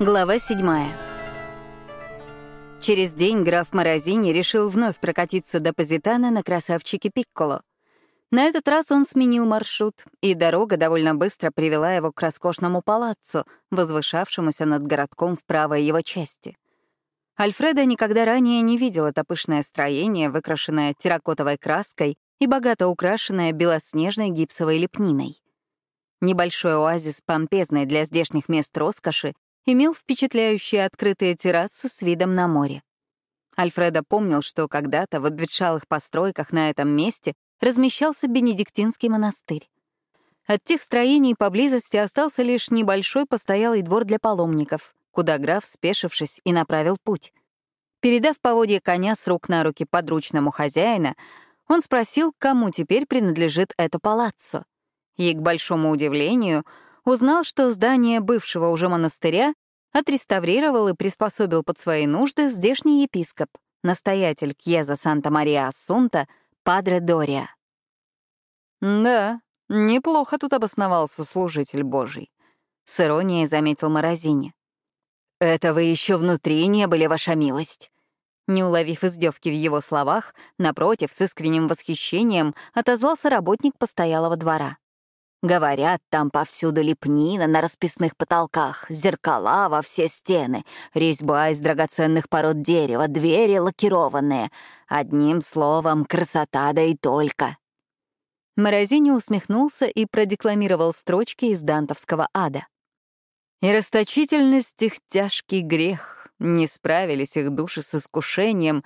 Глава седьмая. Через день граф Морозини решил вновь прокатиться до Позитана на красавчике Пикколо. На этот раз он сменил маршрут, и дорога довольно быстро привела его к роскошному палаццу, возвышавшемуся над городком в правой его части. Альфреда никогда ранее не видел это пышное строение, выкрашенное терракотовой краской и богато украшенное белоснежной гипсовой лепниной. Небольшой оазис, помпезный для здешних мест роскоши, имел впечатляющие открытые террасы с видом на море. Альфреда помнил, что когда-то в обветшалых постройках на этом месте размещался Бенедиктинский монастырь. От тех строений поблизости остался лишь небольшой постоялый двор для паломников, куда граф, спешившись, и направил путь. Передав поводье коня с рук на руки подручному хозяина, он спросил, кому теперь принадлежит это палаццо. И, к большому удивлению, узнал, что здание бывшего уже монастыря отреставрировал и приспособил под свои нужды здешний епископ, настоятель Кьеза Санта-Мария-Ассунта, Падре Дория. «Да, неплохо тут обосновался служитель Божий», — с иронией заметил Морозини. «Это вы еще внутри не были, ваша милость». Не уловив издевки в его словах, напротив, с искренним восхищением отозвался работник постоялого двора. Говорят, там повсюду лепнина на расписных потолках, зеркала во все стены, резьба из драгоценных пород дерева, двери лакированные. Одним словом, красота да и только. Морозини усмехнулся и продекламировал строчки из дантовского ада. «И расточительность их тяжкий грех, не справились их души с искушением,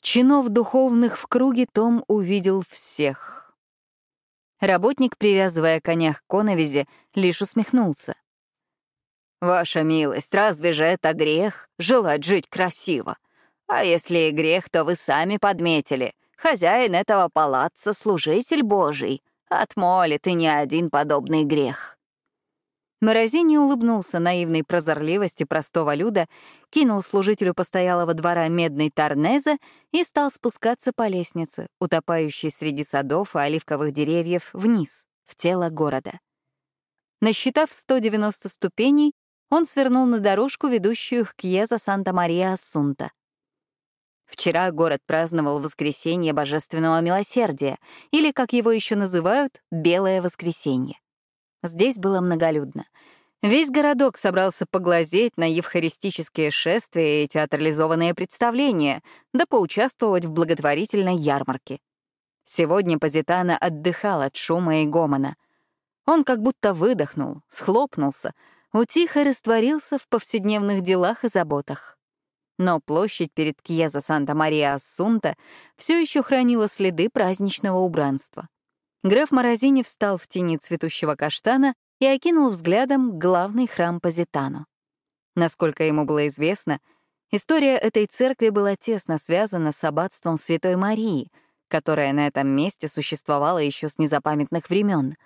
чинов духовных в круге том увидел всех». Работник, привязывая коня к коновизе, лишь усмехнулся. «Ваша милость, разве же это грех — желать жить красиво? А если и грех, то вы сами подметили. Хозяин этого палаца — служитель Божий. Отмолит и не один подобный грех». Морозини улыбнулся наивной прозорливости простого люда, кинул служителю постоялого двора медный торнезе и стал спускаться по лестнице, утопающей среди садов и оливковых деревьев, вниз, в тело города. Насчитав 190 ступеней, он свернул на дорожку, ведущую к Кьеза Санта-Мария-Ассунта. Вчера город праздновал воскресенье Божественного Милосердия, или, как его еще называют, Белое воскресенье. Здесь было многолюдно. Весь городок собрался поглазеть на евхаристические шествия и театрализованные представления, да поучаствовать в благотворительной ярмарке. Сегодня Позитана отдыхал от шума и гомона. Он как будто выдохнул, схлопнулся, утих и растворился в повседневных делах и заботах. Но площадь перед Кьеза Санта-Мария-Ассунта все еще хранила следы праздничного убранства. Граф Морозини встал в тени цветущего каштана и окинул взглядом главный храм Позитано. Насколько ему было известно, история этой церкви была тесно связана с аббатством Святой Марии, которое на этом месте существовало еще с незапамятных времен.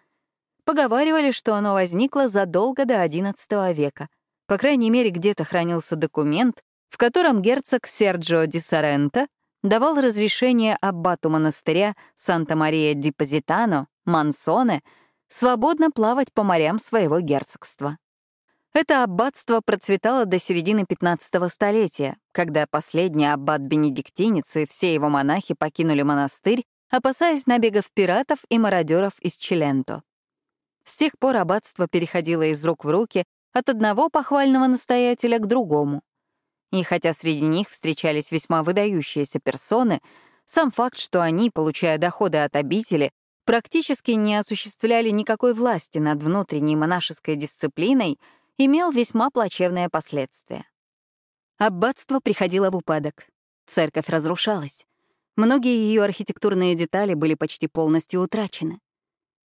Поговаривали, что оно возникло задолго до XI века. По крайней мере, где-то хранился документ, в котором герцог Серджио ди Соренто давал разрешение аббату монастыря Санта-Мария-ди-Позитано, Мансоне, свободно плавать по морям своего герцогства. Это аббатство процветало до середины 15 столетия, когда последний аббат-бенедиктинец и все его монахи покинули монастырь, опасаясь набегов пиратов и мародеров из Челенто. С тех пор аббатство переходило из рук в руки от одного похвального настоятеля к другому. И хотя среди них встречались весьма выдающиеся персоны, сам факт, что они, получая доходы от обители, практически не осуществляли никакой власти над внутренней монашеской дисциплиной, имел весьма плачевные последствия. Аббатство приходило в упадок. Церковь разрушалась. Многие ее архитектурные детали были почти полностью утрачены.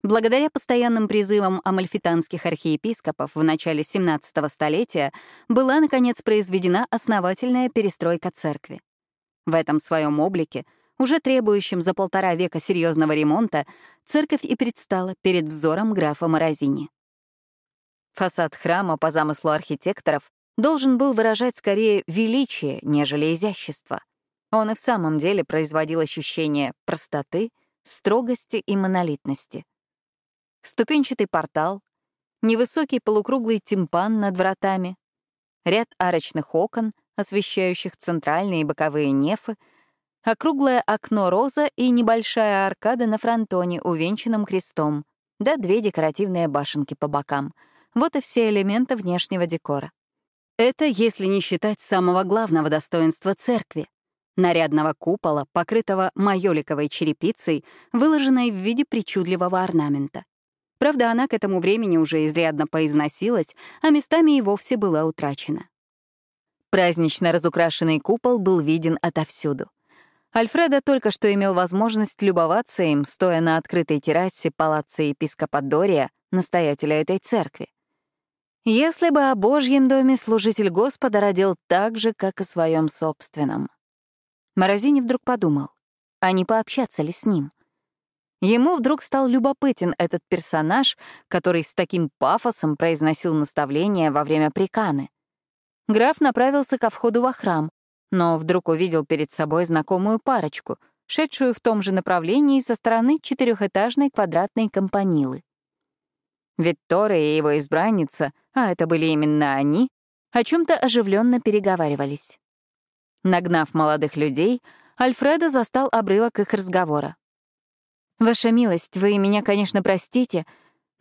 Благодаря постоянным призывам амальфитанских архиепископов в начале XVII столетия была, наконец, произведена основательная перестройка церкви. В этом своем облике, уже требующем за полтора века серьезного ремонта, церковь и предстала перед взором графа Морозини. Фасад храма по замыслу архитекторов должен был выражать скорее величие, нежели изящество. Он и в самом деле производил ощущение простоты, строгости и монолитности. Ступенчатый портал, невысокий полукруглый тимпан над вратами, ряд арочных окон, освещающих центральные и боковые нефы, округлое окно роза и небольшая аркада на фронтоне, увенчанном крестом, да две декоративные башенки по бокам. Вот и все элементы внешнего декора. Это если не считать самого главного достоинства церкви — нарядного купола, покрытого майоликовой черепицей, выложенной в виде причудливого орнамента. Правда, она к этому времени уже изрядно поизносилась, а местами и вовсе была утрачена. Празднично разукрашенный купол был виден отовсюду. Альфредо только что имел возможность любоваться им, стоя на открытой террасе палаца епископа Дория, настоятеля этой церкви. Если бы о Божьем доме служитель Господа родил так же, как и своем собственном. Морозини вдруг подумал, а не пообщаться ли с ним? Ему вдруг стал любопытен этот персонаж, который с таким пафосом произносил наставления во время приканы. Граф направился ко входу во храм, но вдруг увидел перед собой знакомую парочку, шедшую в том же направлении со стороны четырехэтажной квадратной компанилы. Виктория и его избранница, а это были именно они, о чем то оживленно переговаривались. Нагнав молодых людей, Альфреда застал обрывок их разговора. «Ваша милость, вы меня, конечно, простите,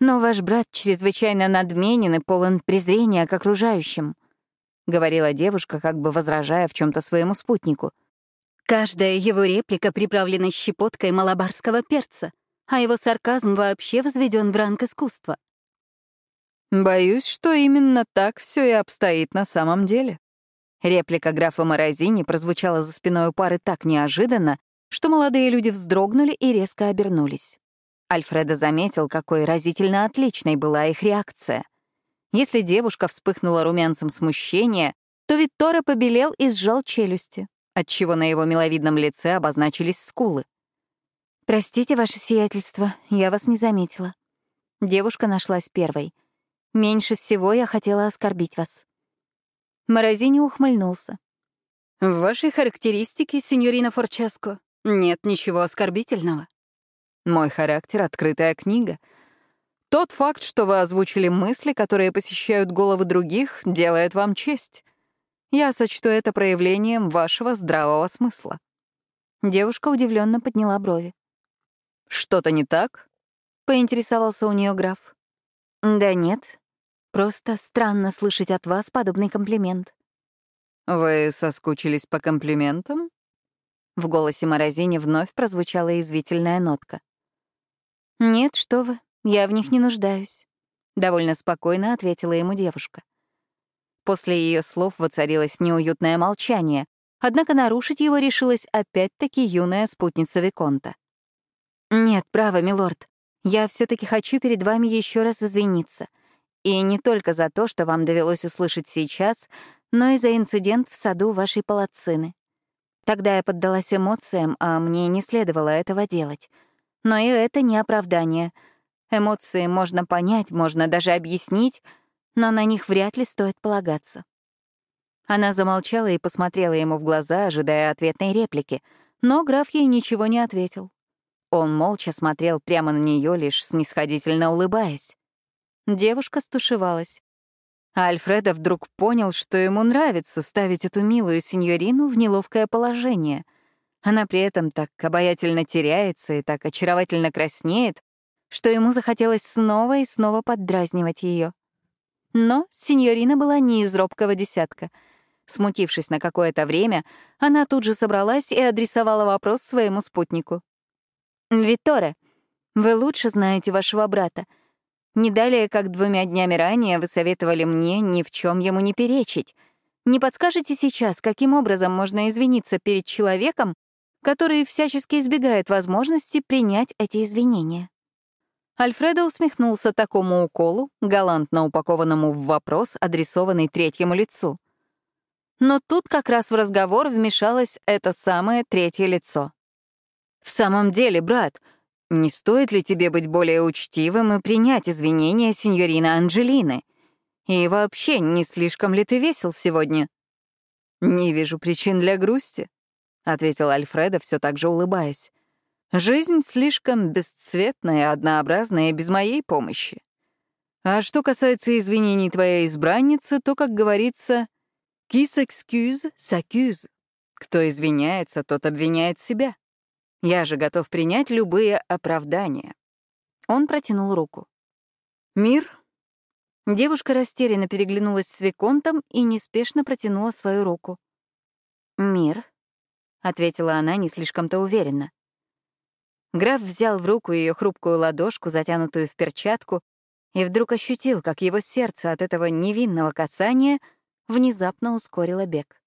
но ваш брат чрезвычайно надменен и полон презрения к окружающим. — говорила девушка, как бы возражая в чем то своему спутнику. «Каждая его реплика приправлена щепоткой малабарского перца, а его сарказм вообще возведен в ранг искусства». «Боюсь, что именно так все и обстоит на самом деле». Реплика графа Морозини прозвучала за спиной у пары так неожиданно, что молодые люди вздрогнули и резко обернулись. Альфредо заметил, какой разительно отличной была их реакция. Если девушка вспыхнула румянцем смущения, то Виттора побелел и сжал челюсти, отчего на его миловидном лице обозначились скулы. «Простите, ваше сиятельство, я вас не заметила». Девушка нашлась первой. «Меньше всего я хотела оскорбить вас». Морозини ухмыльнулся. «В вашей характеристике, сеньорина Форческо, нет ничего оскорбительного. Мой характер — открытая книга — тот факт, что вы озвучили мысли, которые посещают головы других, делает вам честь. Я сочту это проявлением вашего здравого смысла». Девушка удивленно подняла брови. «Что-то не так?» — поинтересовался у нее граф. «Да нет. Просто странно слышать от вас подобный комплимент». «Вы соскучились по комплиментам?» В голосе Морозини вновь прозвучала извительная нотка. «Нет, что вы. «Я в них не нуждаюсь», — довольно спокойно ответила ему девушка. После ее слов воцарилось неуютное молчание, однако нарушить его решилась опять-таки юная спутница Виконта. «Нет, право, милорд, я все таки хочу перед вами еще раз извиниться. И не только за то, что вам довелось услышать сейчас, но и за инцидент в саду вашей палацины. Тогда я поддалась эмоциям, а мне не следовало этого делать. Но и это не оправдание — Эмоции можно понять, можно даже объяснить, но на них вряд ли стоит полагаться. Она замолчала и посмотрела ему в глаза, ожидая ответной реплики, но граф ей ничего не ответил. Он молча смотрел прямо на нее, лишь снисходительно улыбаясь. Девушка стушевалась. А Альфреда вдруг понял, что ему нравится ставить эту милую сеньорину в неловкое положение. Она при этом так обаятельно теряется и так очаровательно краснеет, что ему захотелось снова и снова поддразнивать ее. Но сеньорина была не из робкого десятка. Смутившись на какое-то время, она тут же собралась и адресовала вопрос своему спутнику. «Витторе, вы лучше знаете вашего брата. Не далее, как двумя днями ранее вы советовали мне ни в чем ему не перечить. Не подскажете сейчас, каким образом можно извиниться перед человеком, который всячески избегает возможности принять эти извинения?» Альфредо усмехнулся такому уколу, галантно упакованному в вопрос, адресованный третьему лицу. Но тут как раз в разговор вмешалось это самое третье лицо. «В самом деле, брат, не стоит ли тебе быть более учтивым и принять извинения сеньорина Анджелины? И вообще, не слишком ли ты весел сегодня?» «Не вижу причин для грусти», — ответил Альфредо, все так же улыбаясь. Жизнь слишком бесцветная, однообразная без моей помощи. А что касается извинений твоей избранницы, то, как говорится, «qui s'excuse, s'accuse». Кто извиняется, тот обвиняет себя. Я же готов принять любые оправдания. Он протянул руку. «Мир?» Девушка растерянно переглянулась с Виконтом и неспешно протянула свою руку. «Мир», — ответила она не слишком-то уверенно. Граф взял в руку ее хрупкую ладошку, затянутую в перчатку, и вдруг ощутил, как его сердце от этого невинного касания внезапно ускорило бег.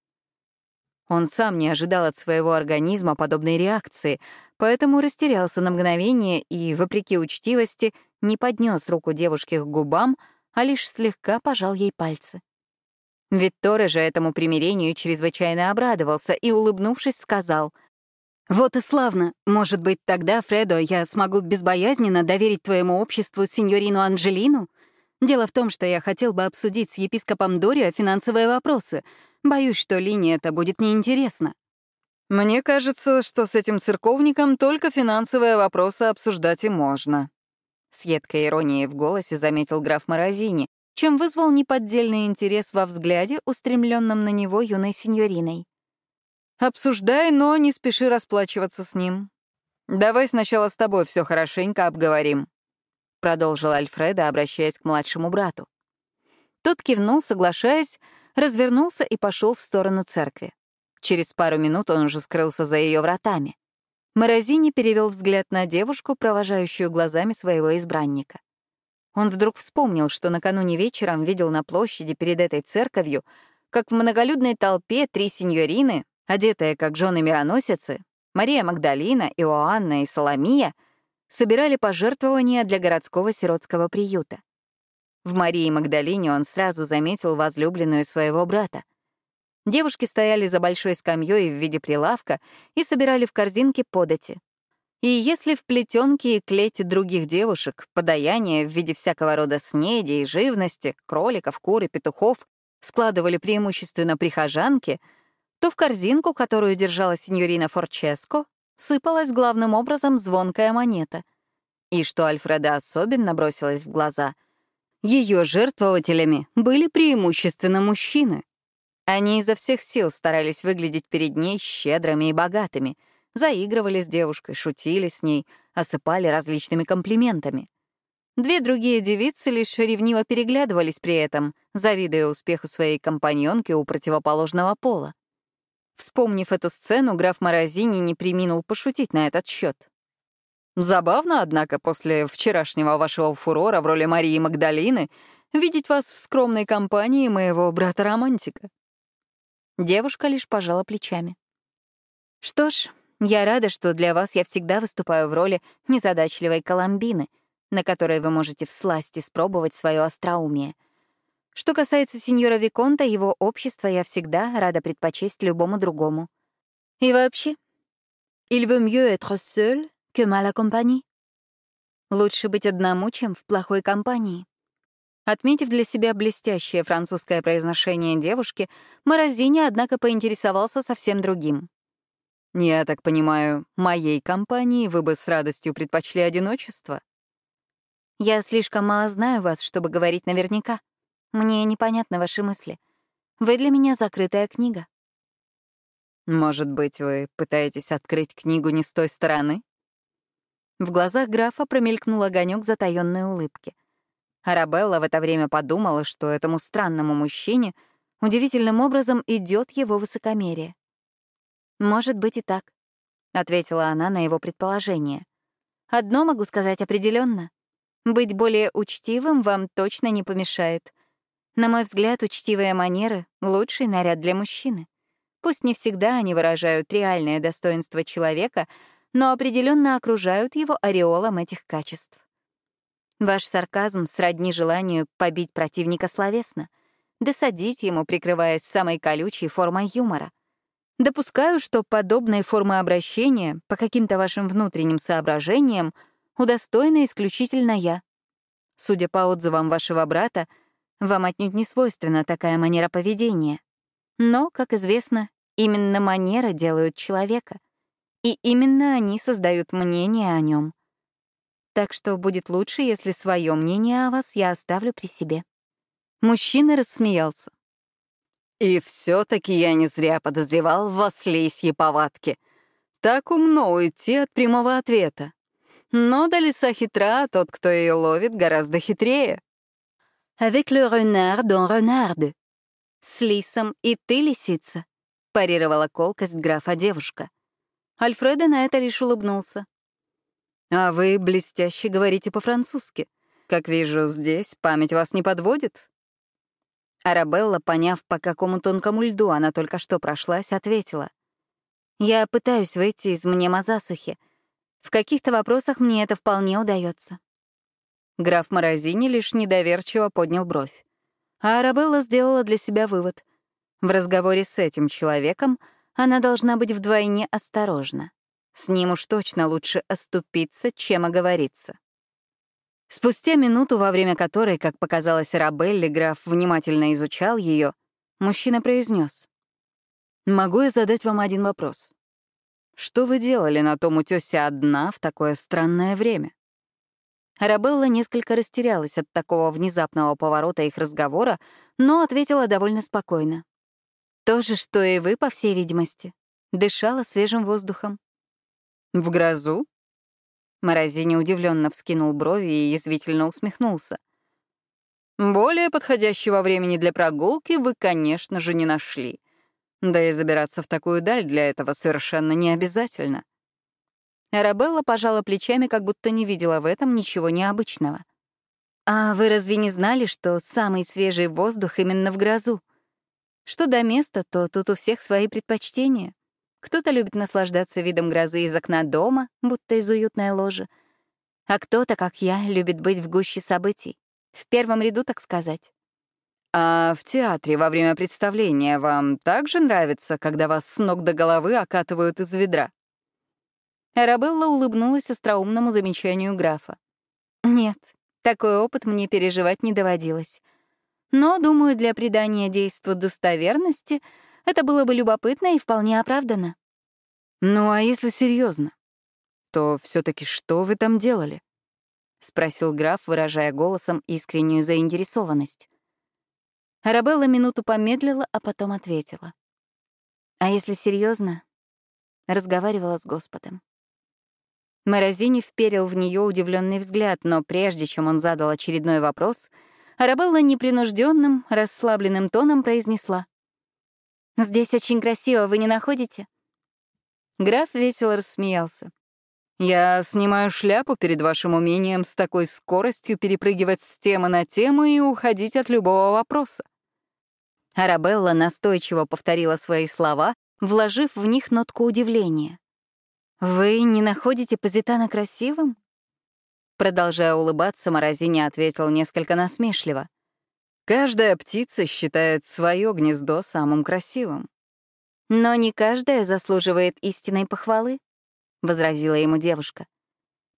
Он сам не ожидал от своего организма подобной реакции, поэтому растерялся на мгновение и, вопреки учтивости, не поднес руку девушки к губам, а лишь слегка пожал ей пальцы. Викторе же этому примирению чрезвычайно обрадовался и, улыбнувшись, сказал — «Вот и славно. Может быть, тогда, Фредо, я смогу безбоязненно доверить твоему обществу сеньорину Анжелину? Дело в том, что я хотел бы обсудить с епископом Дорио финансовые вопросы. Боюсь, что линия это будет неинтересна». «Мне кажется, что с этим церковником только финансовые вопросы обсуждать и можно», — с едкой иронией в голосе заметил граф Морозини, чем вызвал неподдельный интерес во взгляде, устремленном на него юной сеньориной. Обсуждай, но не спеши расплачиваться с ним. Давай сначала с тобой все хорошенько обговорим», — продолжил Альфреда, обращаясь к младшему брату. Тот кивнул, соглашаясь, развернулся и пошел в сторону церкви. Через пару минут он уже скрылся за ее вратами. Морозини перевел взгляд на девушку, провожающую глазами своего избранника. Он вдруг вспомнил, что накануне вечером видел на площади перед этой церковью, как в многолюдной толпе три сеньорины, одетые как жены мироносицы, Мария Магдалина, Иоанна и Соломия собирали пожертвования для городского сиротского приюта. В Марии Магдалине он сразу заметил возлюбленную своего брата. Девушки стояли за большой скамьей в виде прилавка и собирали в корзинке подати. И если в плетенке и клете других девушек подаяние в виде всякого рода снеди и живности, кроликов, кур и петухов складывали преимущественно прихожанки — то в корзинку, которую держала сеньорина Форческо, сыпалась главным образом звонкая монета. И что Альфреда особенно бросилось в глаза, ее жертвователями были преимущественно мужчины. Они изо всех сил старались выглядеть перед ней щедрыми и богатыми, заигрывали с девушкой, шутили с ней, осыпали различными комплиментами. Две другие девицы лишь ревниво переглядывались при этом, завидуя успеху своей компаньонки у противоположного пола. Вспомнив эту сцену, граф Морозини не приминул пошутить на этот счет. «Забавно, однако, после вчерашнего вашего фурора в роли Марии Магдалины видеть вас в скромной компании моего брата-романтика». Девушка лишь пожала плечами. «Что ж, я рада, что для вас я всегда выступаю в роли незадачливой Коломбины, на которой вы можете всласть испробовать свое остроумие — что касается сеньора Виконта, его общество я всегда рада предпочесть любому другому. И вообще, il vaut mieux être seul que mal accompagné. Лучше быть одному, чем в плохой компании. Отметив для себя блестящее французское произношение девушки, Морозини, однако, поинтересовался совсем другим. «Я так понимаю, моей компании вы бы с радостью предпочли одиночество?» «Я слишком мало знаю вас, чтобы говорить наверняка», мне непонятны ваши мысли. Вы для меня закрытая книга. Может быть, вы пытаетесь открыть книгу не с той стороны? В глазах графа промелькнул огонек затаённой улыбки. Арабелла в это время подумала, что этому странному мужчине удивительным образом идет его высокомерие. «Может быть и так», — ответила она на его предположение. «Одно могу сказать определенно: Быть более учтивым вам точно не помешает. На мой взгляд, учтивые манеры — лучший наряд для мужчины. Пусть не всегда они выражают реальное достоинство человека, но определенно окружают его ореолом этих качеств. Ваш сарказм сродни желанию побить противника словесно, досадить ему, прикрываясь самой колючей формой юмора. Допускаю, что подобной формы обращения, по каким-то вашим внутренним соображениям, удостоена исключительно я. Судя по отзывам вашего брата, вам отнюдь не свойственна такая манера поведения. Но, как известно, именно манеры делают человека. И именно они создают мнение о нем. Так что будет лучше, если свое мнение о вас я оставлю при себе. Мужчина рассмеялся. И все-таки я не зря подозревал в вас лисьи повадки. Так умно уйти от прямого ответа. Но до лиса хитра, тот, кто ее ловит, гораздо хитрее. Avec le renard dans renarde. С лисом и ты лисица, парировала колкость графа девушка. Альфреда на это лишь улыбнулся. А вы блестяще говорите по-французски. Как вижу, здесь память вас не подводит. Арабелла, поняв, по какому тонкому льду она только что прошлась, ответила. «Я пытаюсь выйти из мнема засухи. В каких-то вопросах мне это вполне удается. Граф Морозини лишь недоверчиво поднял бровь. А Арабелла сделала для себя вывод. В разговоре с этим человеком она должна быть вдвойне осторожна. С ним уж точно лучше оступиться, чем оговориться. Спустя минуту, во время которой, как показалось Арабелле, граф внимательно изучал ее, мужчина произнес: «Могу я задать вам один вопрос? Что вы делали на том утёсе одна в такое странное время?» Арабелла несколько растерялась от такого внезапного поворота их разговора, но ответила довольно спокойно. «То же, что и вы, по всей видимости. Дышала свежим воздухом». «В грозу?» Морозини удивленно вскинул брови и язвительно усмехнулся. «Более подходящего времени для прогулки вы, конечно же, не нашли. Да и забираться в такую даль для этого совершенно не обязательно. Арабелла пожала плечами, как будто не видела в этом ничего необычного. «А вы разве не знали, что самый свежий воздух именно в грозу? Что до места, то тут у всех свои предпочтения. Кто-то любит наслаждаться видом грозы из окна дома, будто из уютной ложи, а кто-то, как я, любит быть в гуще событий, в первом ряду, так сказать. А в театре во время представления вам также нравится, когда вас с ног до головы окатывают из ведра? Арабелла улыбнулась остроумному замечанию графа. «Нет, такой опыт мне переживать не доводилось. Но, думаю, для придания действу достоверности это было бы любопытно и вполне оправдано». «Ну а если серьезно, то все таки что вы там делали?» — спросил граф, выражая голосом искреннюю заинтересованность. Арабелла минуту помедлила, а потом ответила. «А если серьезно, разговаривала с Господом». Морозини вперил в нее удивленный взгляд, но прежде чем он задал очередной вопрос, Арабелла непринужденным, расслабленным тоном произнесла. «Здесь очень красиво, вы не находите?» Граф весело рассмеялся. «Я снимаю шляпу перед вашим умением с такой скоростью перепрыгивать с темы на тему и уходить от любого вопроса». Арабелла настойчиво повторила свои слова, вложив в них нотку удивления. «Вы не находите Позитана красивым?» Продолжая улыбаться, Морозини ответил несколько насмешливо. «Каждая птица считает свое гнездо самым красивым». «Но не каждая заслуживает истинной похвалы», — возразила ему девушка.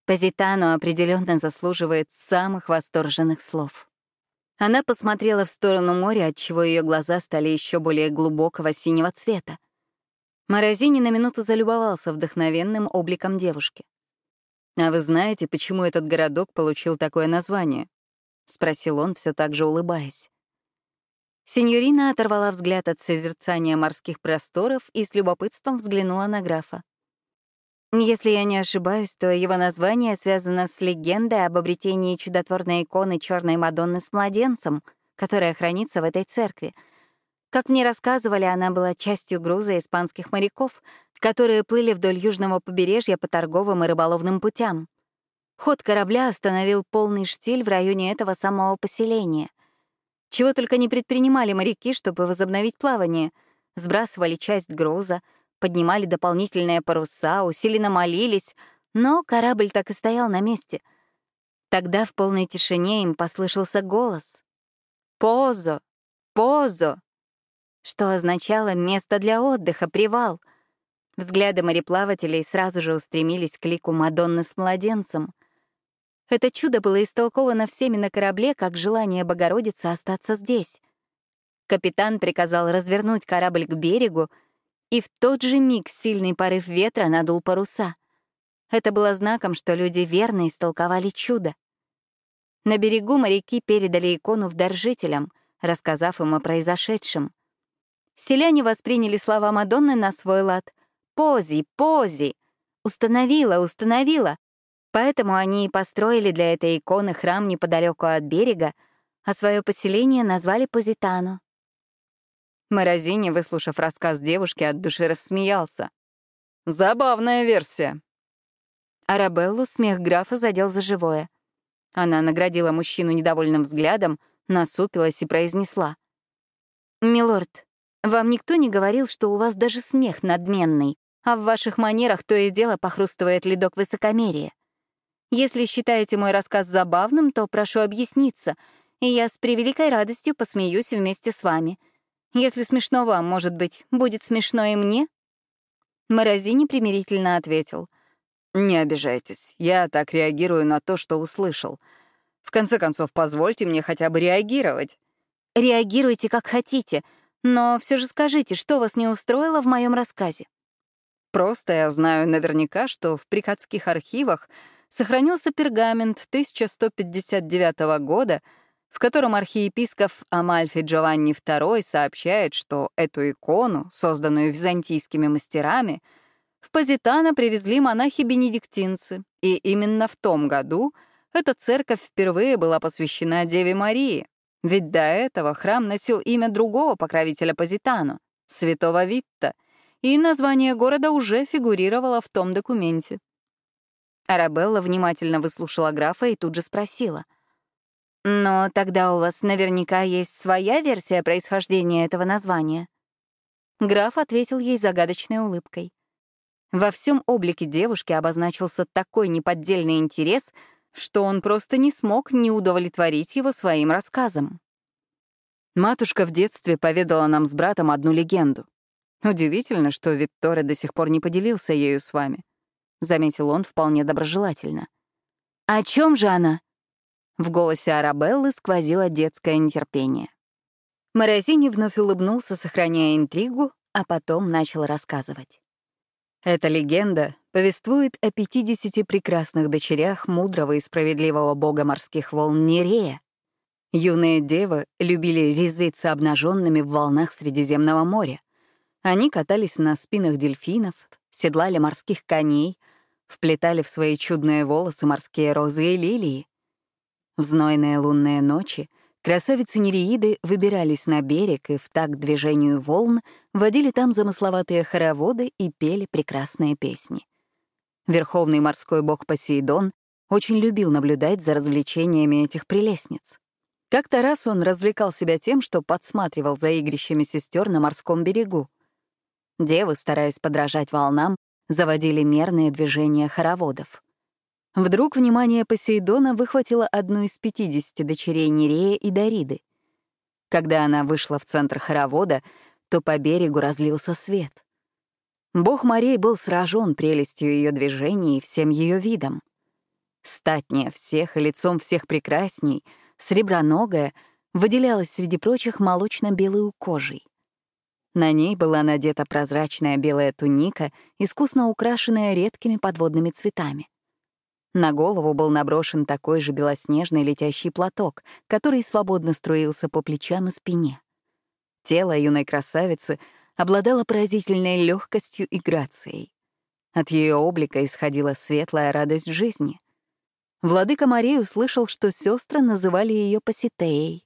Позитано определенно заслуживает самых восторженных слов. Она посмотрела в сторону моря, отчего ее глаза стали еще более глубокого синего цвета. Морозини на минуту залюбовался вдохновенным обликом девушки. «А вы знаете, почему этот городок получил такое название?» — спросил он, все так же улыбаясь. Синьорина оторвала взгляд от созерцания морских просторов и с любопытством взглянула на графа. Если я не ошибаюсь, то его название связано с легендой об обретении чудотворной иконы Черной Мадонны с младенцем, которая хранится в этой церкви — как мне рассказывали, она была частью груза испанских моряков, которые плыли вдоль южного побережья по торговым и рыболовным путям. Ход корабля остановил полный штиль в районе этого самого поселения. Чего только не предпринимали моряки, чтобы возобновить плавание. Сбрасывали часть груза, поднимали дополнительные паруса, усиленно молились, но корабль так и стоял на месте. Тогда в полной тишине им послышался голос. «Позо! Позо!» Что означало «место для отдыха», «привал». Взгляды мореплавателей сразу же устремились к лику Мадонны с младенцем. Это чудо было истолковано всеми на корабле как желание Богородицы остаться здесь. Капитан приказал развернуть корабль к берегу, И в тот же миг сильный порыв ветра надул паруса. Это было знаком, что люди верно истолковали чудо. На берегу моряки передали икону вдоржителям, рассказав им о произошедшем. Селяне восприняли слова Мадонны на свой лад. «Пози, пози! Установила, установила!» Поэтому они и построили для этой иконы храм неподалеку от берега, а свое поселение назвали Позитано. Морозини, выслушав рассказ девушки, от души рассмеялся. «Забавная версия». Арабеллу смех графа задел за живое. Она наградила мужчину недовольным взглядом, насупилась и произнесла. «Милорд, вам никто не говорил, что у вас даже смех надменный, а в ваших манерах то и дело похрустывает ледок высокомерия. Если считаете мой рассказ забавным, то прошу объясниться, и я с превеликой радостью посмеюсь вместе с вами. Если смешно вам, может быть, будет смешно и мне?» Морозини примирительно ответил. «Не обижайтесь, я так реагирую на то, что услышал. В конце концов, позвольте мне хотя бы реагировать». «Реагируйте как хотите, но все же скажите, что вас не устроило в моем рассказе?» «Просто я знаю наверняка, что в приходских архивах сохранился пергамент 1159 года, в котором архиепископ Амальфи Джованни II сообщает, что эту икону, созданную византийскими мастерами, в Позитано привезли монахи-бенедиктинцы, и именно в том году эта церковь впервые была посвящена Деве Марии, ведь до этого храм носил имя другого покровителя Позитано — святого Витта, и название города уже фигурировало в том документе. Арабелла внимательно выслушала графа и тут же спросила — но тогда у вас наверняка есть своя версия происхождения этого названия. Граф ответил ей загадочной улыбкой. Во всем облике девушки обозначился такой неподдельный интерес, что он просто не смог не удовлетворить его своим рассказом. Матушка в детстве поведала нам с братом одну легенду. Удивительно, что Викторе до сих пор не поделился ею с вами, — заметил он вполне доброжелательно. «О чем же она?» В голосе Арабеллы сквозило детское нетерпение. Морозини вновь улыбнулся, сохраняя интригу, а потом начал рассказывать. Эта легенда повествует о 50 прекрасных дочерях мудрого и справедливого бога морских волн Нерея. Юные девы любили резвиться обнаженными в волнах Средиземного моря. Они катались на спинах дельфинов, седлали морских коней, вплетали в свои чудные волосы морские розы и лилии, в знойные лунные ночи красавицы Нереиды выбирались на берег и в такт движению волн водили там замысловатые хороводы и пели прекрасные песни. Верховный морской бог Посейдон очень любил наблюдать за развлечениями этих прелестниц. Как-то раз он развлекал себя тем, что подсматривал за игрищами сестер на морском берегу. Девы, стараясь подражать волнам, заводили мерные движения хороводов. Вдруг внимание Посейдона выхватило одну из 50 дочерей Нерея и Дариды. Когда она вышла в центр хоровода, то по берегу разлился свет. Бог морей был сражен прелестью ее движений и всем ее видом. Статнее всех и лицом всех прекрасней, среброногая, выделялась среди прочих молочно-белую кожей. На ней была надета прозрачная белая туника, искусно украшенная редкими подводными цветами. На голову был наброшен такой же белоснежный летящий платок, который свободно струился по плечам и спине. Тело юной красавицы обладало поразительной легкостью и грацией. От ее облика исходила светлая радость жизни. Владыка Марей услышал, что сестры называли ее Поситеей.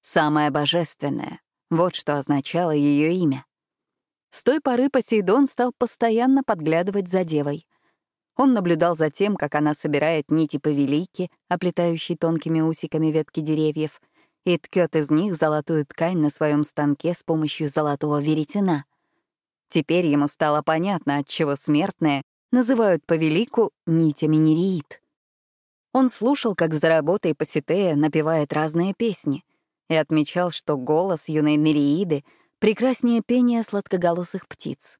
Самая божественная — вот что означало ее имя. С той поры Посейдон стал постоянно подглядывать за девой — он наблюдал за тем, как она собирает нити повелики, оплетающие тонкими усиками ветки деревьев, и ткет из них золотую ткань на своем станке с помощью золотого веретена. Теперь ему стало понятно, отчего смертные называют повелику нитями нереид. Он слушал, как за работой Поситея напевает разные песни, и отмечал, что голос юной Нереиды прекраснее пения сладкоголосых птиц.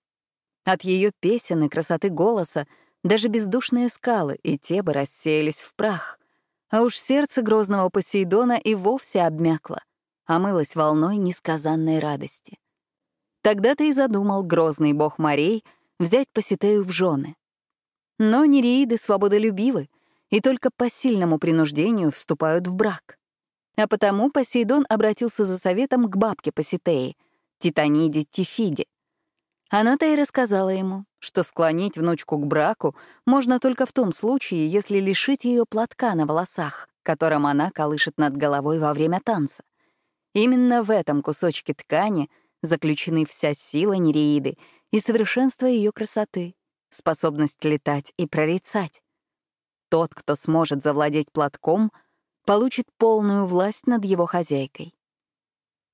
От ее песен и красоты голоса даже бездушные скалы и те бы рассеялись в прах. А уж сердце грозного Посейдона и вовсе обмякло, омылось волной несказанной радости. Тогда-то и задумал грозный бог морей взять Посетею в жены. Но нереиды свободолюбивы и только по сильному принуждению вступают в брак. А потому Посейдон обратился за советом к бабке Посетеи, Титаниде Тифиде. Она-то и рассказала ему, что склонить внучку к браку можно только в том случае, если лишить ее платка на волосах, которым она колышет над головой во время танца. Именно в этом кусочке ткани — заключены вся сила Нереиды и совершенство ее красоты, способность летать и прорицать. Тот, кто сможет завладеть платком, получит полную власть над его хозяйкой.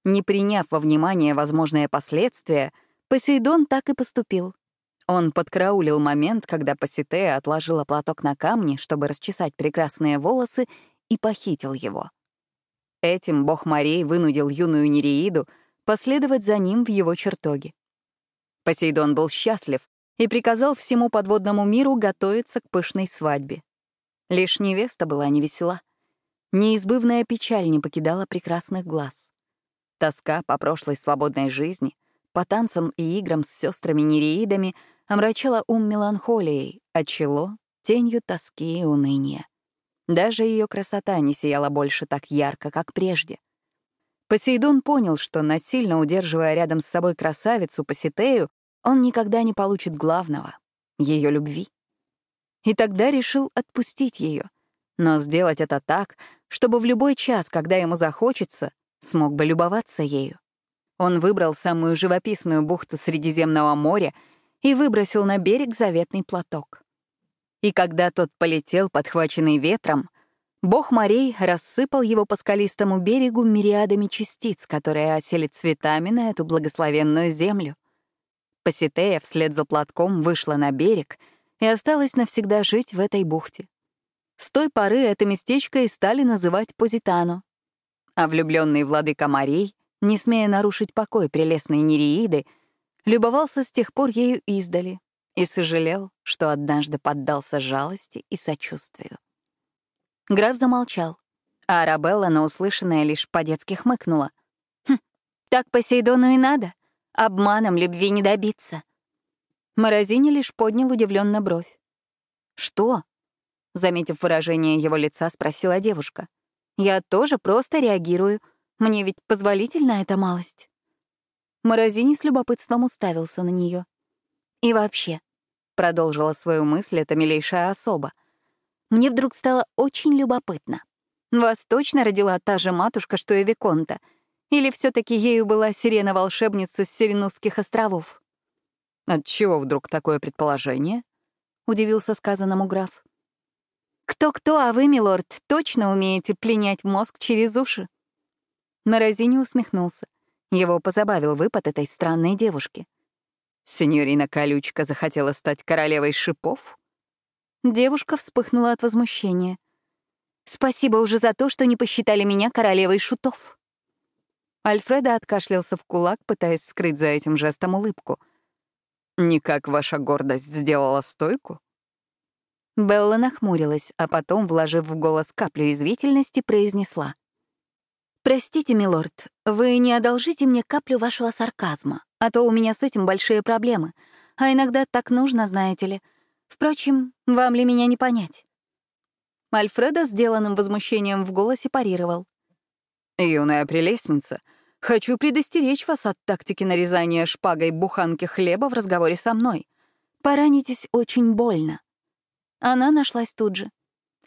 Не приняв во внимание возможные последствия, Посейдон так и поступил. Он подкраулил момент, когда Поситея отложила платок на камни, чтобы расчесать прекрасные волосы, и похитил его. Этим бог морей вынудил юную Нереиду — последовать за ним в его чертоге. Посейдон был счастлив и приказал всему подводному миру готовиться к пышной свадьбе. Лишь невеста была невесела. Неизбывная печаль не покидала прекрасных глаз. Тоска по прошлой свободной жизни, по танцам и играм с сестрами-нереидами омрачала ум меланхолией, а чело — тенью тоски и уныния. Даже ее красота не сияла больше так ярко, как прежде — Посейдон понял, что, насильно удерживая рядом с собой красавицу Посетею, он никогда не получит главного — ее любви. И тогда решил отпустить ее, но сделать это так, чтобы в любой час, когда ему захочется, смог бы любоваться ею. Он выбрал самую живописную бухту Средиземного моря и выбросил на берег заветный платок. И когда тот полетел, подхваченный ветром, Бог морей рассыпал его по скалистому берегу мириадами частиц, которые осели цветами на эту благословенную землю. Посетея вслед за платком вышла на берег и осталась навсегда жить в этой бухте. С той поры это местечко и стали называть Позитано. А влюбленный владыка морей, не смея нарушить покой прелестной Нереиды, любовался с тех пор ею издали и сожалел, что однажды поддался жалости и сочувствию. Граф замолчал, а Арабелла на услышанное лишь по-детски хмыкнула. «Хм, так Посейдону и надо. Обманом любви не добиться». Морозини лишь поднял удивленно бровь. «Что?» — заметив выражение его лица, спросила девушка. «Я тоже просто реагирую. Мне ведь позволительна эта малость». Морозини с любопытством уставился на нее. «И вообще», — продолжила свою мысль эта милейшая особа, мне вдруг стало очень любопытно. Вас точно родила та же матушка, что и Виконта? Или все таки ею была сирена-волшебница с Сиренусских островов? Отчего вдруг такое предположение? Удивился сказанному граф. Кто-кто, а вы, милорд, точно умеете пленять мозг через уши? Морозини усмехнулся. Его позабавил выпад этой странной девушки. Синьорина Колючка захотела стать королевой шипов? Девушка вспыхнула от возмущения. «Спасибо уже за то, что не посчитали меня королевой шутов». Альфреда откашлялся в кулак, пытаясь скрыть за этим жестом улыбку. «Никак ваша гордость сделала стойку?» Белла нахмурилась, а потом, вложив в голос каплю извительности, произнесла. «Простите, милорд, вы не одолжите мне каплю вашего сарказма, а то у меня с этим большие проблемы. А иногда так нужно, знаете ли. Впрочем, вам ли меня не понять? Альфредо, сделанным возмущением в голосе, парировал. «Юная прелестница, хочу предостеречь вас от тактики нарезания шпагой буханки хлеба в разговоре со мной. Поранитесь очень больно». Она нашлась тут же.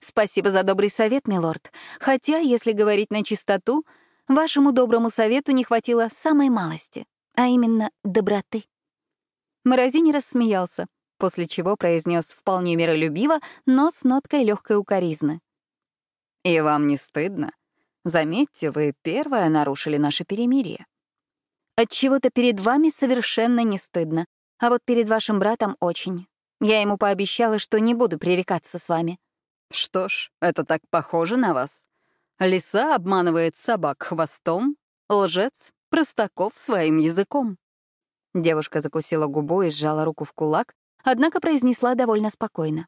«Спасибо за добрый совет, милорд. Хотя, если говорить на чистоту, вашему доброму совету не хватило самой малости, а именно доброты». Морозини рассмеялся после чего произнес вполне миролюбиво, но с ноткой легкой укоризны. «И вам не стыдно? Заметьте, вы первая нарушили наше перемирие». От чего то перед вами совершенно не стыдно, а вот перед вашим братом очень. Я ему пообещала, что не буду пререкаться с вами». «Что ж, это так похоже на вас. Лиса обманывает собак хвостом, лжец — простаков своим языком». Девушка закусила губу и сжала руку в кулак, однако произнесла довольно спокойно.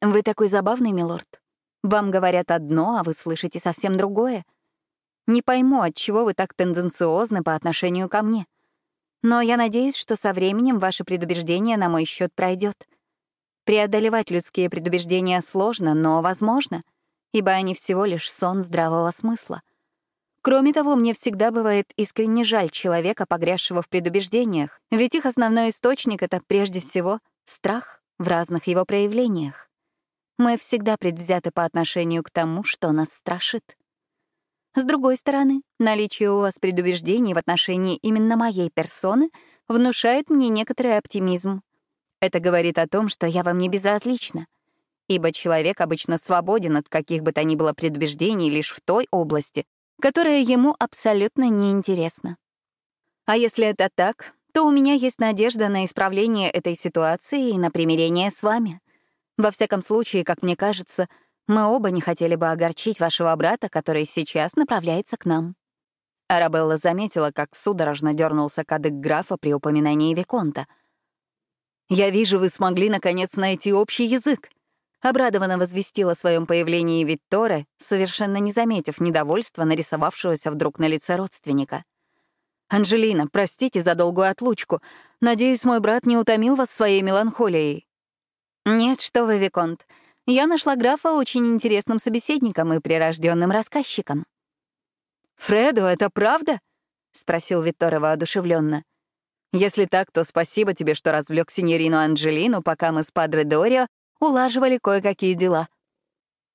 «Вы такой забавный, милорд. Вам говорят одно, а вы слышите совсем другое. Не пойму, от чего вы так тенденциозны по отношению ко мне. Но я надеюсь, что со временем ваше предубеждение на мой счет пройдет. Преодолевать людские предубеждения сложно, но возможно, ибо они всего лишь сон здравого смысла. Кроме того, мне всегда бывает искренне жаль человека, погрязшего в предубеждениях, ведь их основной источник — это прежде всего страх в разных его проявлениях. Мы всегда предвзяты по отношению к тому, что нас страшит. С другой стороны, наличие у вас предубеждений в отношении именно моей персоны внушает мне некоторый оптимизм. Это говорит о том, что я вам не безразлична, ибо человек обычно свободен от каких бы то ни было предубеждений лишь в той области, которая ему абсолютно неинтересна. А если это так, то у меня есть надежда на исправление этой ситуации и на примирение с вами. Во всяком случае, как мне кажется, мы оба не хотели бы огорчить вашего брата, который сейчас направляется к нам». Арабелла заметила, как судорожно дернулся кадык графа при упоминании Виконта. «Я вижу, вы смогли, наконец, найти общий язык», — обрадованно возвестила о своем появлении Витторе, совершенно не заметив недовольства, нарисовавшегося вдруг на лице родственника. «Анжелина, простите за долгую отлучку. Надеюсь, мой брат не утомил вас своей меланхолией». «Нет, что вы, Виконт я нашла графа очень интересным собеседником и прирожденным рассказчиком. «Фредо, это правда?» — спросил Витторе воодушевленно. «Если так, то спасибо тебе, что развлек синьорину Анджелину, пока мы с Падре Дорио улаживали кое-какие дела».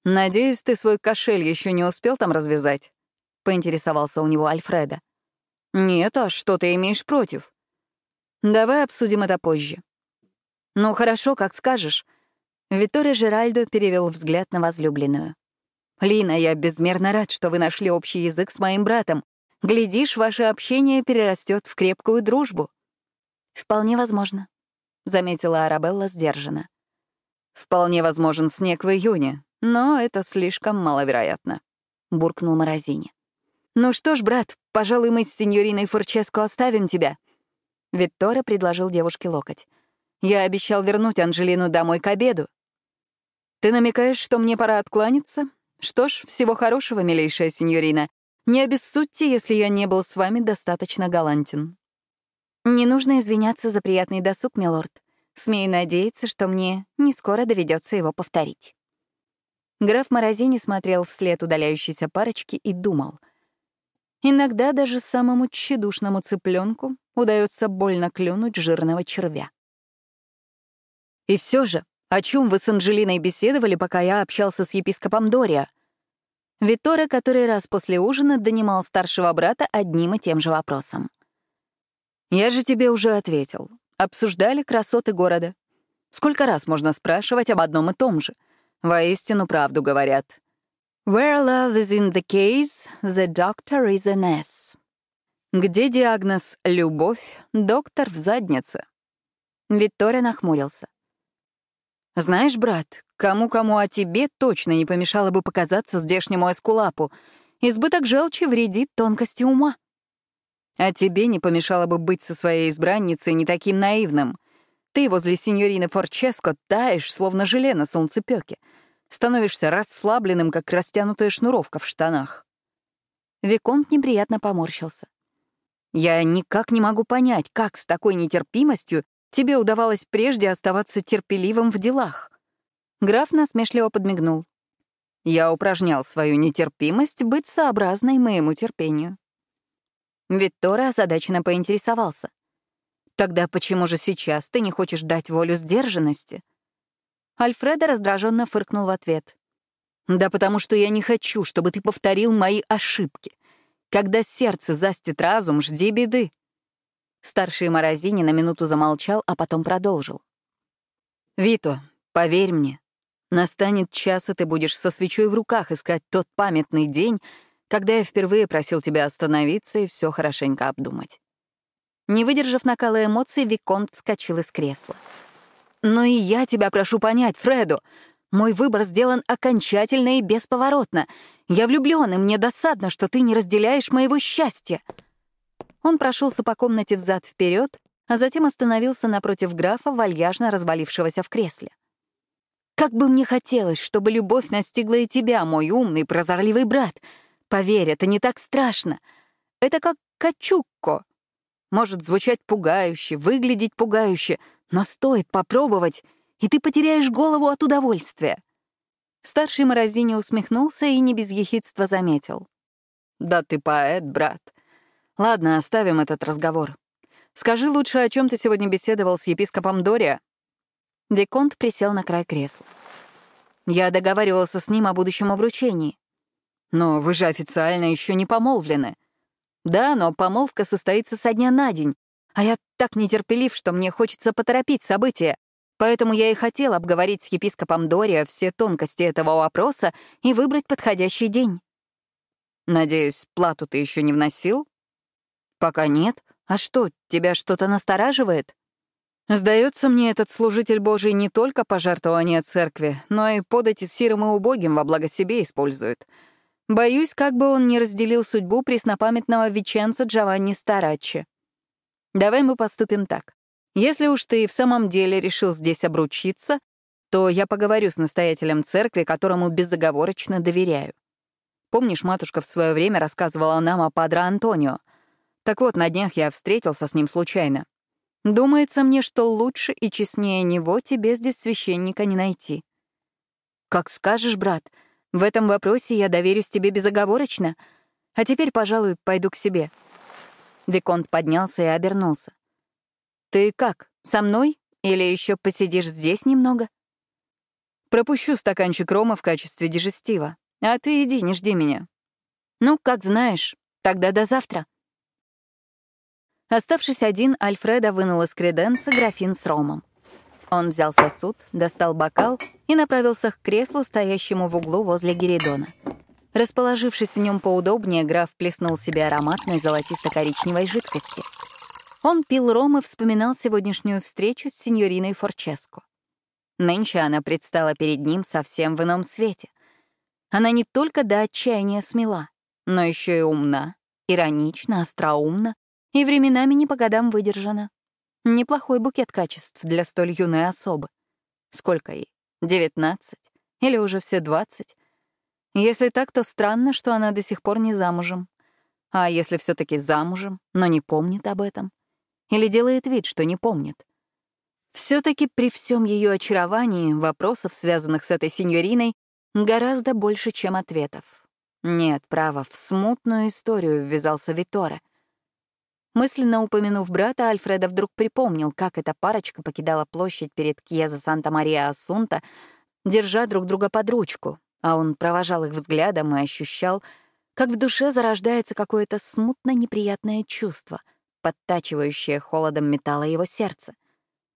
«Надеюсь, ты свой кошель еще не успел там развязать?» — поинтересовался у него Альфреда. «Нет, а что ты имеешь против?» «Давай обсудим это позже». «Ну, хорошо, как скажешь. Витторе Жеральдо перевел взгляд на возлюбленную. «Лина, я безмерно рад, что вы нашли общий язык с моим братом. Глядишь, ваше общение перерастет в крепкую дружбу». «Вполне возможно», — заметила Арабелла сдержанно. «Вполне возможен снег в июне, но это слишком маловероятно», — буркнул Морозини. «Ну что ж, брат, пожалуй, мы с сеньориной Фурческо оставим тебя». Витторе предложил девушке локоть. «Я обещал вернуть Анжелину домой к обеду». Ты намекаешь, что мне пора откланяться? Что ж, всего хорошего, милейшая сеньорина. Не обессудьте, если я не был с вами достаточно галантен. Не нужно извиняться за приятный досуг, милорд. Смею надеяться, что мне не скоро доведется его повторить. Граф Морозини смотрел вслед удаляющейся парочки и думал. Иногда даже самому тщедушному цыпленку удается больно клюнуть жирного червя. И все же о чем вы с Анжелиной беседовали, пока я общался с епископом Дория?» Виторе который раз после ужина донимал старшего брата одним и тем же вопросом. «Я же тебе уже ответил. Обсуждали красоты города. Сколько раз можно спрашивать об одном и том же? Воистину правду говорят. Where love is in the case, the doctor is an ass. Где диагноз «любовь», доктор в заднице. Виктория нахмурился. Знаешь, брат, кому-кому, а тебе точно не помешало бы показаться здешнему эскулапу. Избыток желчи вредит тонкости ума. А тебе не помешало бы быть со своей избранницей не таким наивным. Ты возле сеньорины Форческо таешь, словно желе на солнцепёке. Становишься расслабленным, как растянутая шнуровка в штанах. Виконт неприятно поморщился. Я никак не могу понять, как с такой нетерпимостью Тебе удавалось прежде оставаться терпеливым в делах. Граф насмешливо подмигнул. Я упражнял свою нетерпимость быть сообразной моему терпению. Виктора озадаченно поинтересовался. «Тогда почему же сейчас ты не хочешь дать волю сдержанности?» Альфреда раздраженно фыркнул в ответ. «Да потому что я не хочу, чтобы ты повторил мои ошибки. Когда сердце застит разум, жди беды. Старший Морозини на минуту замолчал, а потом продолжил. «Вито, поверь мне, настанет час, и ты будешь со свечой в руках искать тот памятный день, когда я впервые просил тебя остановиться и все хорошенько обдумать». Не выдержав накала эмоций, Виконт вскочил из кресла. «Но и я тебя прошу понять, Фредо. Мой выбор сделан окончательно и бесповоротно. Я влюблён, и мне досадно, что ты не разделяешь моего счастья». Он прошелся по комнате взад вперед, а затем остановился напротив графа, вальяжно развалившегося в кресле. «Как бы мне хотелось, чтобы любовь настигла и тебя, мой умный, прозорливый брат. Поверь, это не так страшно. Это как качукко. Может звучать пугающе, выглядеть пугающе, но стоит попробовать, и ты потеряешь голову от удовольствия. Старший Морозини усмехнулся и не без ехидства заметил. «Да ты поэт, брат. Ладно, оставим этот разговор. Скажи лучше, о чем ты сегодня беседовал с епископом Дория?» Виконт присел на край кресла. Я договаривался с ним о будущем обручении. Но вы же официально еще не помолвлены. Да, но помолвка состоится со дня на день, а я так нетерпелив, что мне хочется поторопить события. Поэтому я и хотел обговорить с епископом Дория все тонкости этого вопроса и выбрать подходящий день. Надеюсь, плату ты еще не вносил? Пока нет. А что, тебя что-то настораживает? Сдается мне, этот служитель Божий не только пожертвования церкви, но и подати сирым и убогим во благо себе использует. Боюсь, как бы он не разделил судьбу преснопамятного Веченца Джованни Стараччи. Давай мы поступим так. Если уж ты в самом деле решил здесь обручиться, то я поговорю с настоятелем церкви, которому безоговорочно доверяю. Помнишь, матушка в свое время рассказывала нам о Падре Антонио? Так вот, на днях я встретился с ним случайно. Думается мне, что лучше и честнее него тебе здесь священника не найти. Как скажешь, брат. В этом вопросе я доверюсь тебе безоговорочно. А теперь, пожалуй, пойду к себе. Виконт поднялся и обернулся. Ты как, со мной? Или еще посидишь здесь немного? Пропущу стаканчик рома в качестве дежестива. А ты иди, не жди меня. Ну, как знаешь. Тогда до завтра. Оставшись один, Альфреда вынул из креденса графин с ромом. Он взял сосуд, достал бокал и направился к креслу, стоящему в углу возле Геридона. Расположившись в нем поудобнее, граф плеснул себе ароматной золотисто-коричневой жидкости. Он пил ром и вспоминал сегодняшнюю встречу с сеньориной Форческо. Нынче она предстала перед ним совсем в ином свете. Она не только до отчаяния смела, но еще и умна, иронична, остроумна и временами не по годам выдержана. Неплохой букет качеств для столь юной особы. Сколько ей? Девятнадцать? Или уже все двадцать? Если так, то странно, что она до сих пор не замужем. А если все таки замужем, но не помнит об этом? Или делает вид, что не помнит? все таки при всем ее очаровании вопросов, связанных с этой сеньориной, гораздо больше, чем ответов. Нет, право, в смутную историю ввязался Виторе. Мысленно упомянув брата, Альфреда вдруг припомнил, как эта парочка покидала площадь перед Кьеза Санта-Мария-Ассунта, держа друг друга под ручку, а он провожал их взглядом и ощущал, как в душе зарождается какое-то смутно неприятное чувство, подтачивающее холодом металла его сердца.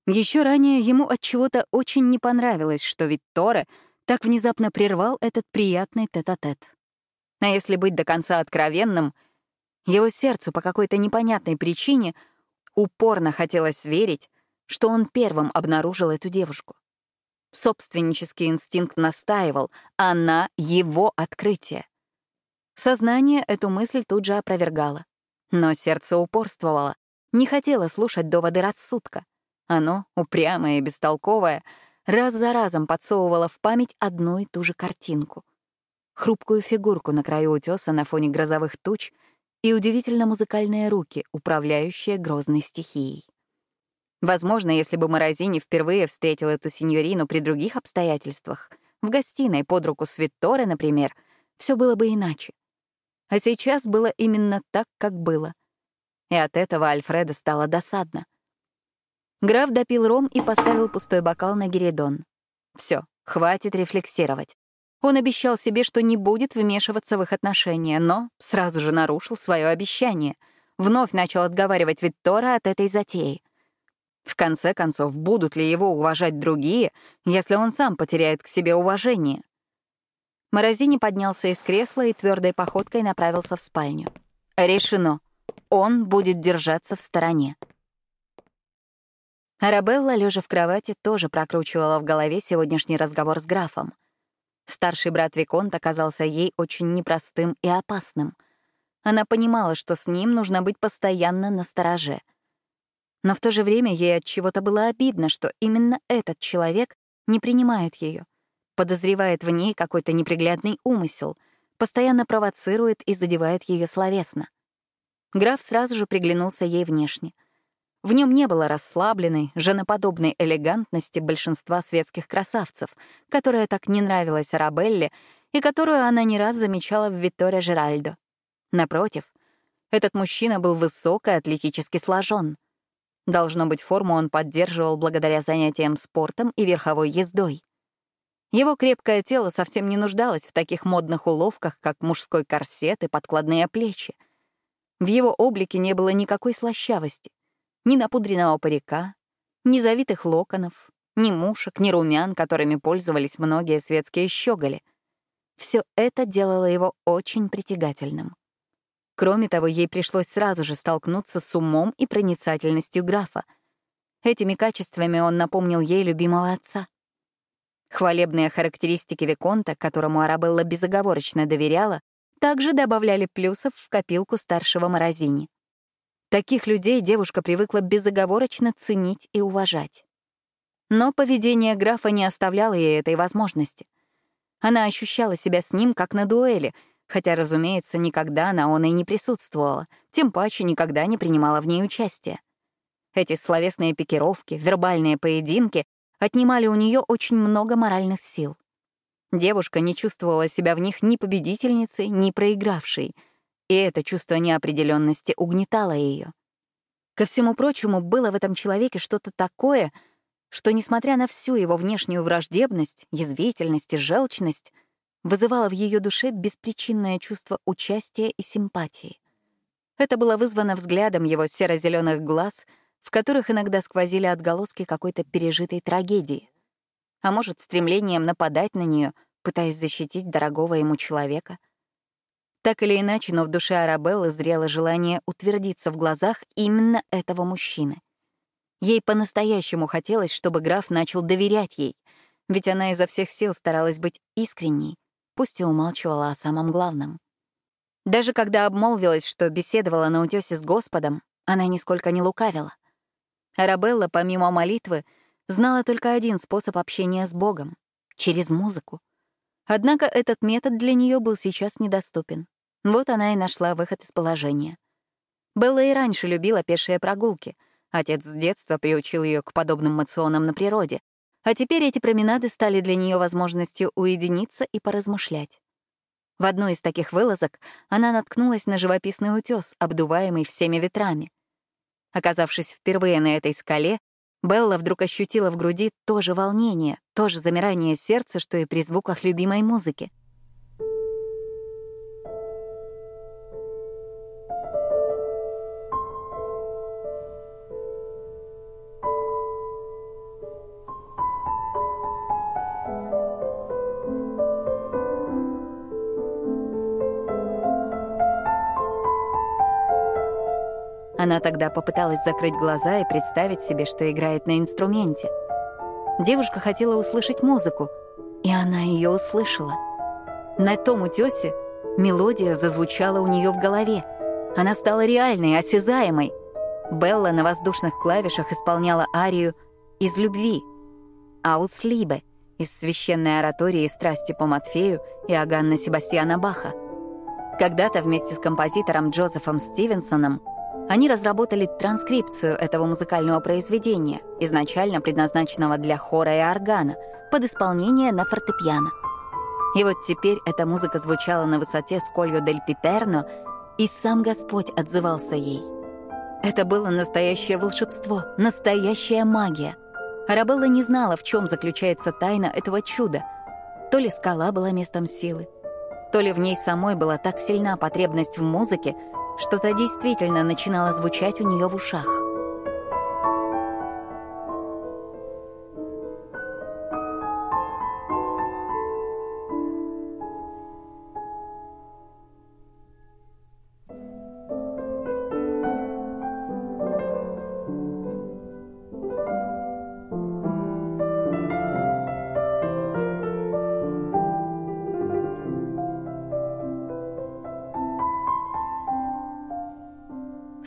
Еще ранее ему от чего-то очень не понравилось, что Витторе так внезапно прервал этот приятный тет-а-тет. -тет. А если быть до конца откровенным — его сердцу по какой-то непонятной причине упорно хотелось верить, что он первым обнаружил эту девушку. Собственнический инстинкт настаивал, она — его открытие. Сознание эту мысль тут же опровергало. Но сердце упорствовало, не хотело слушать доводы рассудка. Оно, упрямое и бестолковое, раз за разом подсовывало в память одну и ту же картинку. Хрупкую фигурку на краю утеса на фоне грозовых туч — и удивительно музыкальные руки, управляющие грозной стихией. Возможно, если бы Морозини впервые встретил эту сеньорину при других обстоятельствах, в гостиной под руку с Витторе, например, все было бы иначе. А сейчас было именно так, как было. И от этого Альфреда стало досадно. Граф допил ром и поставил пустой бокал на Геридон. Все, хватит рефлексировать. Он обещал себе, что не будет вмешиваться в их отношения, но сразу же нарушил свое обещание. Вновь начал отговаривать Виктора от этой затеи. В конце концов, будут ли его уважать другие, если он сам потеряет к себе уважение? Морозини поднялся из кресла и твердой походкой направился в спальню. Решено. Он будет держаться в стороне. Арабелла, лежа в кровати, тоже прокручивала в голове сегодняшний разговор с графом. Старший брат Виконт оказался ей очень непростым и опасным. Она понимала, что с ним нужно быть постоянно на стороже. Но в то же время ей от чего-то было обидно, что именно этот человек не принимает ее, подозревает в ней какой-то неприглядный умысел, постоянно провоцирует и задевает ее словесно. Граф сразу же приглянулся ей внешне. В нем не было расслабленной, женоподобной элегантности большинства светских красавцев, которая так не нравилась Арабелле и которую она не раз замечала в Витторе Жеральдо. Напротив, этот мужчина был высок и атлетически сложен. Должно быть, форму он поддерживал благодаря занятиям спортом и верховой ездой. Его крепкое тело совсем не нуждалось в таких модных уловках, как мужской корсет и подкладные плечи. В его облике не было никакой слащавости, ни напудренного парика, ни завитых локонов, ни мушек, ни румян, которыми пользовались многие светские щеголи. Все это делало его очень притягательным. Кроме того, ей пришлось сразу же столкнуться с умом и проницательностью графа. Этими качествами он напомнил ей любимого отца. Хвалебные характеристики Виконта, которому Арабелла безоговорочно доверяла, также добавляли плюсов в копилку старшего Морозини. Таких людей девушка привыкла безоговорочно ценить и уважать. Но поведение графа не оставляло ей этой возможности. Она ощущала себя с ним как на дуэли, хотя, разумеется, никогда на он и не присутствовала, тем паче никогда не принимала в ней участия. Эти словесные пикировки, вербальные поединки отнимали у нее очень много моральных сил. Девушка не чувствовала себя в них ни победительницей, ни проигравшей, и это чувство неопределенности угнетало ее. Ко всему прочему, было в этом человеке что-то такое, что, несмотря на всю его внешнюю враждебность, язвительность и желчность, вызывало в ее душе беспричинное чувство участия и симпатии. Это было вызвано взглядом его серо-зеленых глаз — в которых иногда сквозили отголоски какой-то пережитой трагедии. А может, стремлением нападать на нее, пытаясь защитить дорогого ему человека. Так или иначе, но в душе Арабеллы зрело желание утвердиться в глазах именно этого мужчины. Ей по-настоящему хотелось, чтобы граф начал доверять ей, ведь она изо всех сил старалась быть искренней, пусть и умалчивала о самом главном. Даже когда обмолвилась, что беседовала на утёсе с Господом, она нисколько не лукавила. Арабелла, помимо молитвы, знала только один способ общения с Богом — через музыку. Однако этот метод для нее был сейчас недоступен. Вот она и нашла выход из положения. Белла и раньше любила пешие прогулки. Отец с детства приучил ее к подобным мационам на природе. А теперь эти променады стали для нее возможностью уединиться и поразмышлять. В одной из таких вылазок она наткнулась на живописный утес, обдуваемый всеми ветрами — Оказавшись впервые на этой скале, Белла вдруг ощутила в груди то же волнение, то же замирание сердца, что и при звуках любимой музыки — Она тогда попыталась закрыть глаза и представить себе, что играет на инструменте. Девушка хотела услышать музыку, и она ее услышала. На том утесе мелодия зазвучала у нее в голове. Она стала реальной, осязаемой. Белла на воздушных клавишах исполняла арию «Из любви», «Аус Либе» из священной оратории «Страсти по Матфею» Иоганна Себастьяна Баха. Когда-то вместе с композитором Джозефом Стивенсоном они разработали транскрипцию этого музыкального произведения, изначально предназначенного для хора и органа, под исполнение на фортепиано. И вот теперь эта музыка звучала на высоте Скольо дель Пиперно, и сам Господь отзывался ей. Это было настоящее волшебство, настоящая магия. Арабелла не знала, в чем заключается тайна этого чуда. То ли скала была местом силы, то ли в ней самой была так сильна потребность в музыке, что-то действительно начинало звучать у нее в ушах.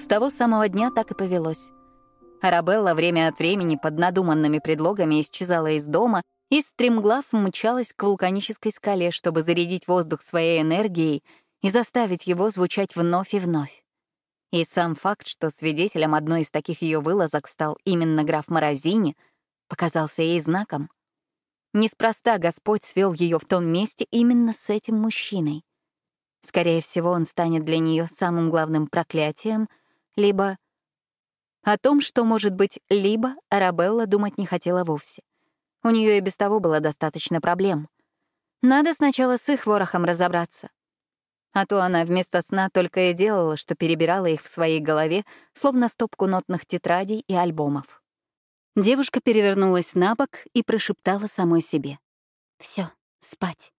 С того самого дня так и повелось. Арабелла время от времени под надуманными предлогами исчезала из дома и стремглав мчалась к вулканической скале, чтобы зарядить воздух своей энергией и заставить его звучать вновь и вновь. И сам факт, что свидетелем одной из таких ее вылазок стал именно граф Морозини, показался ей знаком. Неспроста Господь свел ее в том месте именно с этим мужчиной. Скорее всего, он станет для нее самым главным проклятием, либо... О том, что может быть либо, Арабелла думать не хотела вовсе. У нее и без того было достаточно проблем. Надо сначала с их ворохом разобраться. А то она вместо сна только и делала, что перебирала их в своей голове, словно стопку нотных тетрадей и альбомов. Девушка перевернулась на бок и прошептала самой себе. Все, спать.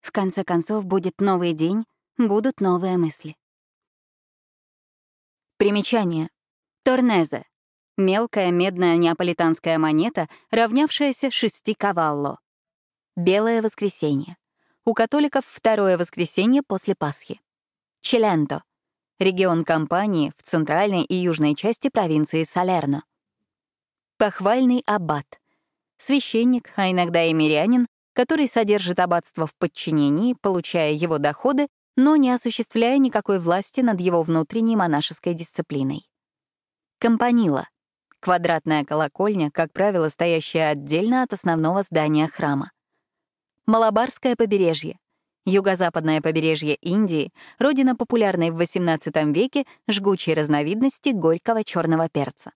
В конце концов, будет новый день, будут новые мысли. Примечание. Торнезе. Мелкая медная неаполитанская монета, равнявшаяся шести кавалло. Белое воскресенье. У католиков второе воскресенье после Пасхи. Челенто. Регион компании в центральной и южной части провинции Салерно. Похвальный аббат. Священник, а иногда и мирянин, который содержит аббатство в подчинении, получая его доходы, но не осуществляя никакой власти над его внутренней монашеской дисциплиной. Компанила. Квадратная колокольня, как правило, стоящая отдельно от основного здания храма. Малабарское побережье. Юго-западное побережье Индии, родина популярной в XVIII веке жгучей разновидности горького черного перца.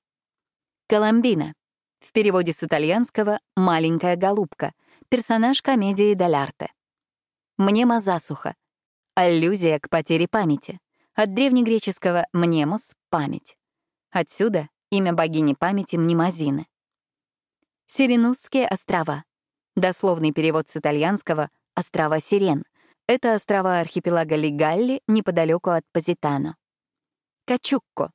Коломбина. В переводе с итальянского «маленькая голубка», персонаж комедии «Далярте». Мнема засуха. Аллюзия к потере памяти. От древнегреческого «мнемос» — память. Отсюда имя богини памяти Мнемозины. Сиренусские острова. Дословный перевод с итальянского — «острова Сирен». Это острова архипелага Лигалли неподалеку от Позитано. Качукко.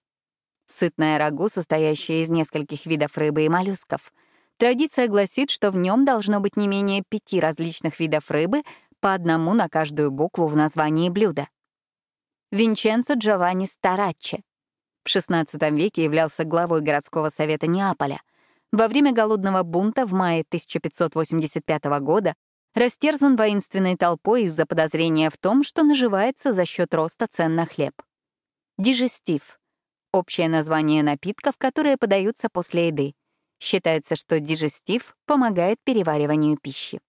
Сытное рагу, состоящее из нескольких видов рыбы и моллюсков. Традиция гласит, что в нем должно быть не менее пяти различных видов рыбы, по одному на каждую букву в названии блюда. Винченцо Джованни Стараччи. В XVI веке являлся главой городского совета Неаполя — во время голодного бунта в мае 1585 года растерзан воинственной толпой из-за подозрения в том, что наживается за счет роста цен на хлеб. Дижестив — общее название напитков, которые подаются после еды. Считается, что дижестив помогает перевариванию пищи.